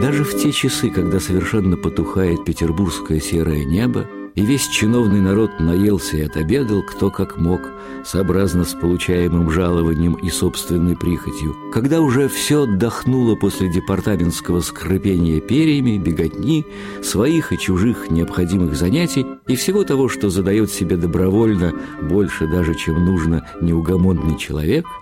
Даже в те часы, когда совершенно потухает петербургское серое небо, и весь чиновный народ наелся и отобедал, кто как мог, сообразно с получаемым жалованием и собственной прихотью. Когда уже все отдохнуло после департаментского скрипения перьями, беготни, своих и чужих необходимых занятий и всего того, что задает себе добровольно больше даже, чем нужно неугомонный человек –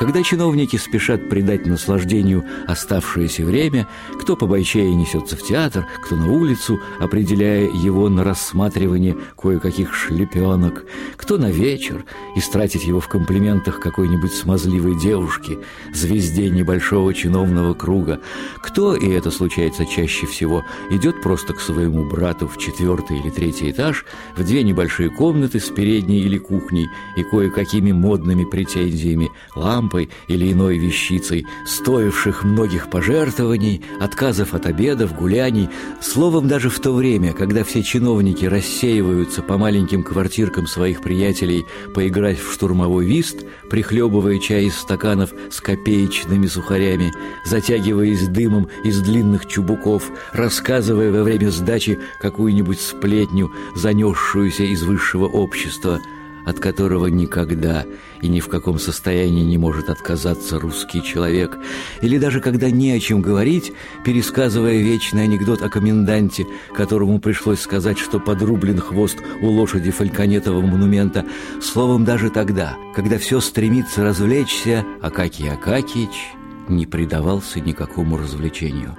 когда чиновники спешат придать наслаждению оставшееся время, кто по бойчее несется в театр, кто на улицу, определяя его на рассматривание кое-каких шлепенок, кто на вечер, истратить его в комплиментах какой-нибудь смазливой девушки, звезде небольшого чиновного круга, кто, и это случается чаще всего, идет просто к своему брату в четвертый или третий этаж, в две небольшие комнаты с передней или кухней и кое-какими модными претензиями, ламп, лампой или иной вещицей, стоивших многих пожертвований, отказов от обедов, гуляний, словом, даже в то время, когда все чиновники рассеиваются по маленьким квартиркам своих приятелей поиграть в штурмовой вист, прихлебывая чай из стаканов с копеечными сухарями, затягиваясь дымом из длинных чубуков, рассказывая во время сдачи какую-нибудь сплетню, занесшуюся из высшего общества – от которого никогда и ни в каком состоянии не может отказаться русский человек, или даже когда не о чем говорить, пересказывая вечный анекдот о коменданте, которому пришлось сказать, что подрублен хвост у лошади фальконетового монумента, словом, даже тогда, когда все стремится развлечься, Акакий Акакиич не предавался никакому развлечению.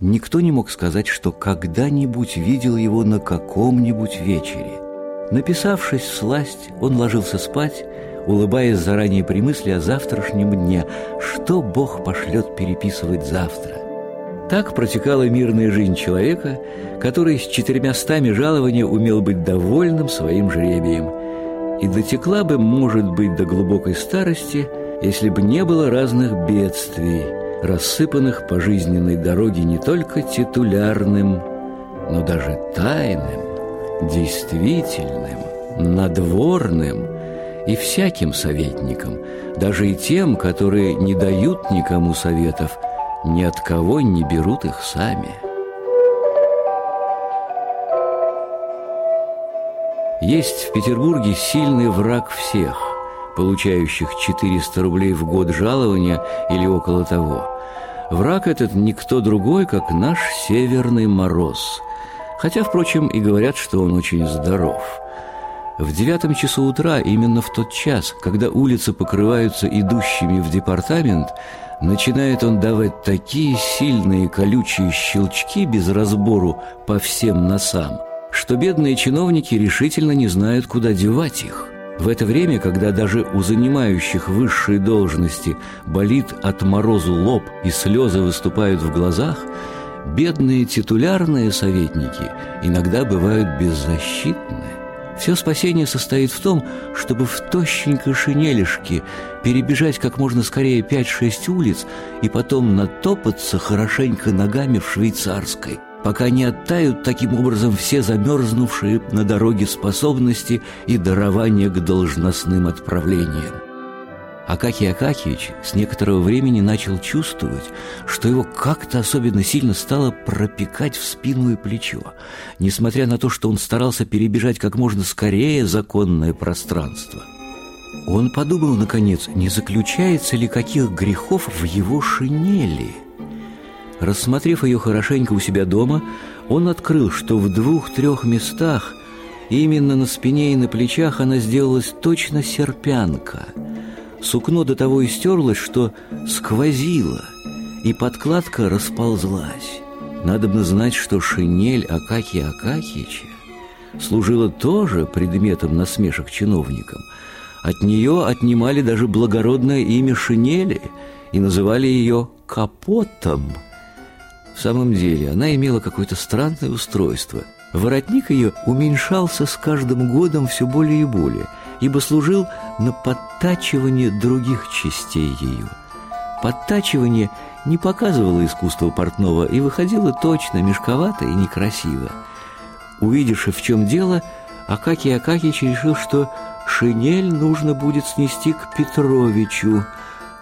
Никто не мог сказать, что когда-нибудь видел его на каком-нибудь вечере – Написавшись сласть, он ложился спать, улыбаясь заранее при мысли о завтрашнем дне, что Бог пошлет переписывать завтра. Так протекала мирная жизнь человека, который с четырьмястами жалования умел быть довольным своим жребием. И дотекла бы, может быть, до глубокой старости, если бы не было разных бедствий, рассыпанных по жизненной дороге не только титулярным, но даже тайным действительным, надворным и всяким советникам, даже и тем, которые не дают никому советов, ни от кого не берут их сами. Есть в Петербурге сильный враг всех, получающих 400 рублей в год жалования или около того. Враг этот никто другой, как наш северный мороз – Хотя, впрочем, и говорят, что он очень здоров. В девятом часу утра, именно в тот час, когда улицы покрываются идущими в департамент, начинает он давать такие сильные колючие щелчки без разбору по всем носам, что бедные чиновники решительно не знают, куда девать их. В это время, когда даже у занимающих высшие должности болит от морозу лоб и слезы выступают в глазах – Бедные титулярные советники иногда бывают беззащитны. Все спасение состоит в том, чтобы в тощенькой шинелишке перебежать как можно скорее 5-6 улиц и потом натопаться хорошенько ногами в швейцарской, пока не оттают таким образом все замерзнувшие на дороге способности и дарования к должностным отправлениям. Акакий Акакиевич с некоторого времени начал чувствовать, что его как-то особенно сильно стало пропекать в спину и плечо, несмотря на то, что он старался перебежать как можно скорее законное пространство. Он подумал, наконец, не заключается ли каких грехов в его шинели. Рассмотрев ее хорошенько у себя дома, он открыл, что в двух-трех местах, именно на спине и на плечах, она сделалась точно серпянка – Сукно до того истерлось, что сквозило, и подкладка расползлась. Надобно знать, что шинель Акакия Акакича служила тоже предметом насмешек чиновникам. От нее отнимали даже благородное имя шинели и называли ее капотом. В самом деле она имела какое-то странное устройство. Воротник ее уменьшался с каждым годом все более и более – ибо служил на подтачивание других частей ее. Подтачивание не показывало искусство портного и выходило точно, мешковато и некрасиво. Увидевши, в чем дело, Акакий Акакич решил, что шинель нужно будет снести к Петровичу,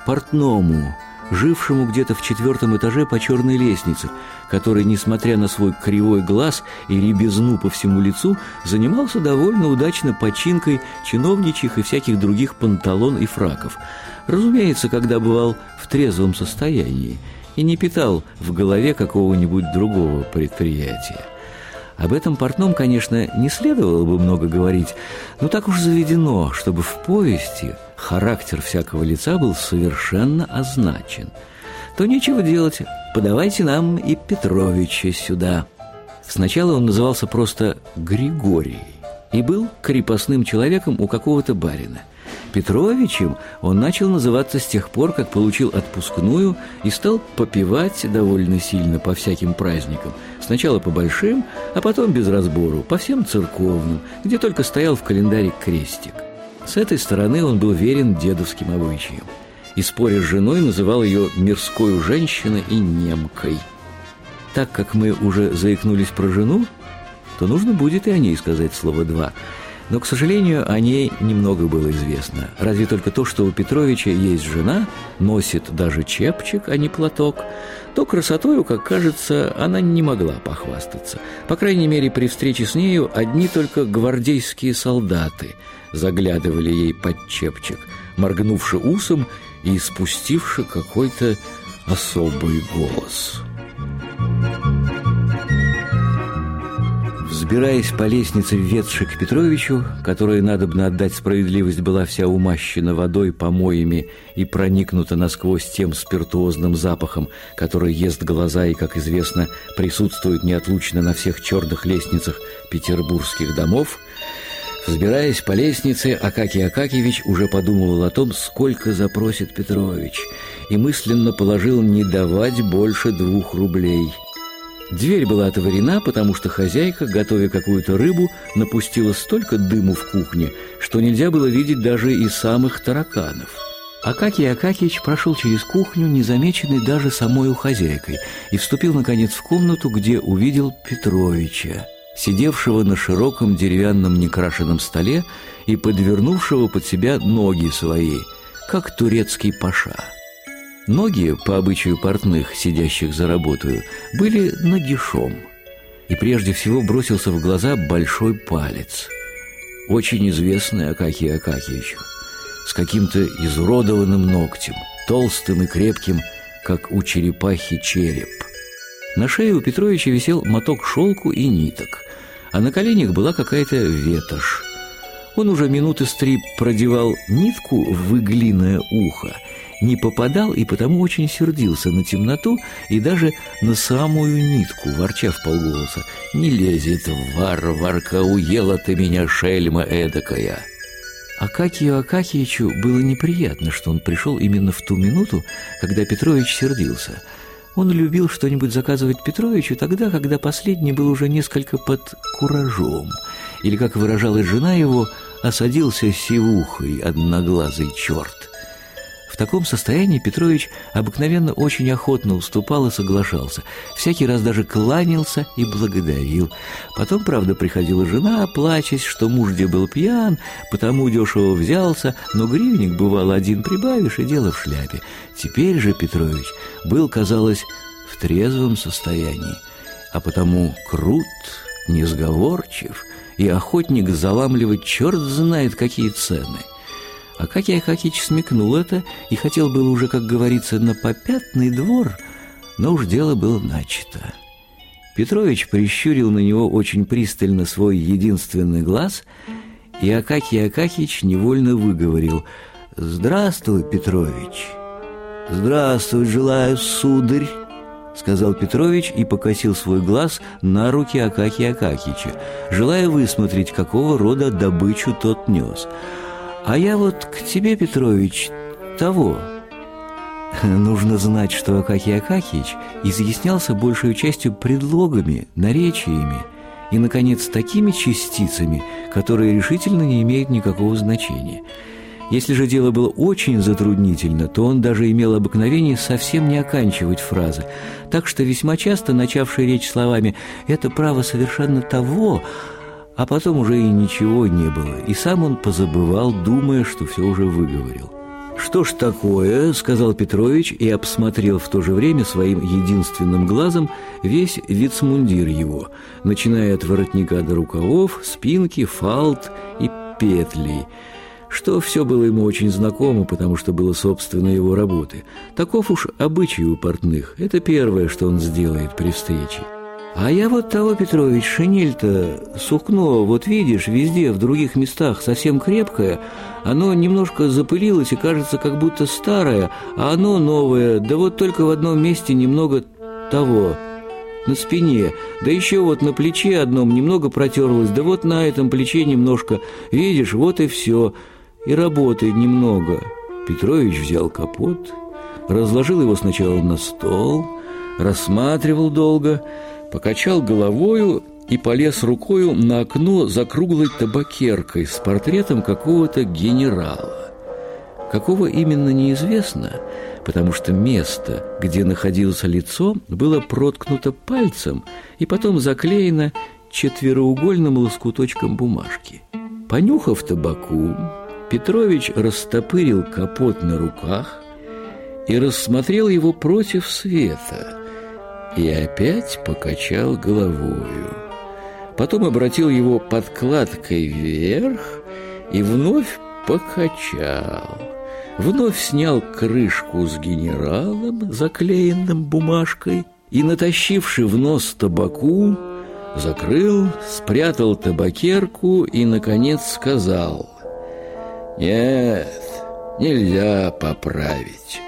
портному, жившему где-то в четвертом этаже по черной лестнице, который, несмотря на свой кривой глаз и ребезну по всему лицу, занимался довольно удачно починкой чиновничьих и всяких других панталон и фраков. Разумеется, когда бывал в трезвом состоянии и не питал в голове какого-нибудь другого предприятия. Об этом портном, конечно, не следовало бы много говорить, но так уж заведено, чтобы в повести характер всякого лица был совершенно означен. То нечего делать, подавайте нам и Петровича сюда. Сначала он назывался просто Григорий и был крепостным человеком у какого-то барина – Петровичем он начал называться с тех пор, как получил отпускную и стал попивать довольно сильно по всяким праздникам. Сначала по большим, а потом без разбору, по всем церковным, где только стоял в календаре крестик. С этой стороны он был верен дедовским обычаям. И споря с женой называл ее мирской женщиной и немкой. Так как мы уже заикнулись про жену, то нужно будет и о ней сказать слово «два». Но, к сожалению, о ней немного было известно. Разве только то, что у Петровича есть жена, носит даже чепчик, а не платок, то красотою, как кажется, она не могла похвастаться. По крайней мере, при встрече с нею одни только гвардейские солдаты заглядывали ей под чепчик, моргнувши усом и спустивши какой-то особый голос. Взбираясь по лестнице, ведшей к Петровичу, которая, надобно отдать справедливость, была вся умащена водой, помоями и проникнута насквозь тем спиртуозным запахом, который ест глаза и, как известно, присутствует неотлучно на всех черных лестницах петербургских домов, Взбираясь по лестнице, Акакий Акакевич уже подумывал о том, сколько запросит Петрович, и мысленно положил не давать больше двух рублей – Дверь была отворена, потому что хозяйка, готовя какую-то рыбу, напустила столько дыму в кухне, что нельзя было видеть даже и самых тараканов. Акакий Акакич прошел через кухню, незамеченный даже самой хозяйкой, и вступил, наконец, в комнату, где увидел Петровича, сидевшего на широком деревянном некрашенном столе и подвернувшего под себя ноги свои, как турецкий паша. Ноги, по обычаю портных, сидящих за работою, были нагишом. И прежде всего бросился в глаза большой палец, очень известный Акахию Акахиевичу, с каким-то изуродованным ногтем, толстым и крепким, как у черепахи череп. На шее у Петровича висел моток шелку и ниток, а на коленях была какая-то ветошь. Он уже минуты с три продевал нитку в иглиное ухо не попадал и потому очень сердился на темноту и даже на самую нитку, ворча в полголоса. «Не лезет, варварка, уела ты меня, шельма эдакая!» Акакию Акакиевичу было неприятно, что он пришел именно в ту минуту, когда Петрович сердился. Он любил что-нибудь заказывать Петровичу тогда, когда последний был уже несколько под куражом, или, как выражалась жена его, осадился сивухой одноглазый черт – в таком состоянии Петрович обыкновенно очень охотно уступал и соглашался. Всякий раз даже кланялся и благодарил. Потом, правда, приходила жена, плачась, что муж где был пьян, потому дешево взялся, но гривенник, бывало, один прибавишь, и дело в шляпе. Теперь же Петрович был, казалось, в трезвом состоянии, а потому крут, несговорчив и охотник заламливать черт знает какие цены – Акакий Акакич смекнул это и хотел было уже, как говорится, на попятный двор, но уж дело было начато. Петрович прищурил на него очень пристально свой единственный глаз, и Акакий Акакич невольно выговорил «Здравствуй, Петрович!» «Здравствуй, желаю, сударь!» сказал Петрович и покосил свой глаз на руки Акакия Акакича, желая высмотреть, какого рода добычу тот нес – а я вот к тебе, Петрович, того. Нужно знать, что Акакий Акакич изъяснялся большей частью предлогами, наречиями и, наконец, такими частицами, которые решительно не имеют никакого значения. Если же дело было очень затруднительно, то он даже имел обыкновение совсем не оканчивать фразы, так что весьма часто, начавший речь словами «это право совершенно того», А потом уже и ничего не было, и сам он позабывал, думая, что все уже выговорил. «Что ж такое?» – сказал Петрович и обсмотрел в то же время своим единственным глазом весь вицмундир его, начиная от воротника до рукавов, спинки, фалт и петлей, что все было ему очень знакомо, потому что было собственно его работы. Таков уж обычай у портных. Это первое, что он сделает при встрече. А я вот того, Петрович, шинель-то, сукно, вот видишь, везде, в других местах совсем крепкое, оно немножко запылилось и кажется как будто старое, а оно новое, да вот только в одном месте немного того, на спине, да еще вот на плече одном немного протерлось, да вот на этом плече немножко, видишь, вот и все, и работает немного. Петрович взял капот, разложил его сначала на стол, рассматривал долго – покачал головою и полез рукою на окно за круглой табакеркой с портретом какого-то генерала. Какого именно неизвестно, потому что место, где находилось лицо, было проткнуто пальцем и потом заклеено четвероугольным лоскуточком бумажки. Понюхав табаку, Петрович растопырил капот на руках и рассмотрел его против света – и опять покачал головою. Потом обратил его подкладкой вверх и вновь покачал. Вновь снял крышку с генералом, заклеенным бумажкой, и, натащивши в нос табаку, закрыл, спрятал табакерку и, наконец, сказал «Нет, нельзя поправить.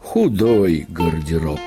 Худой гардероб».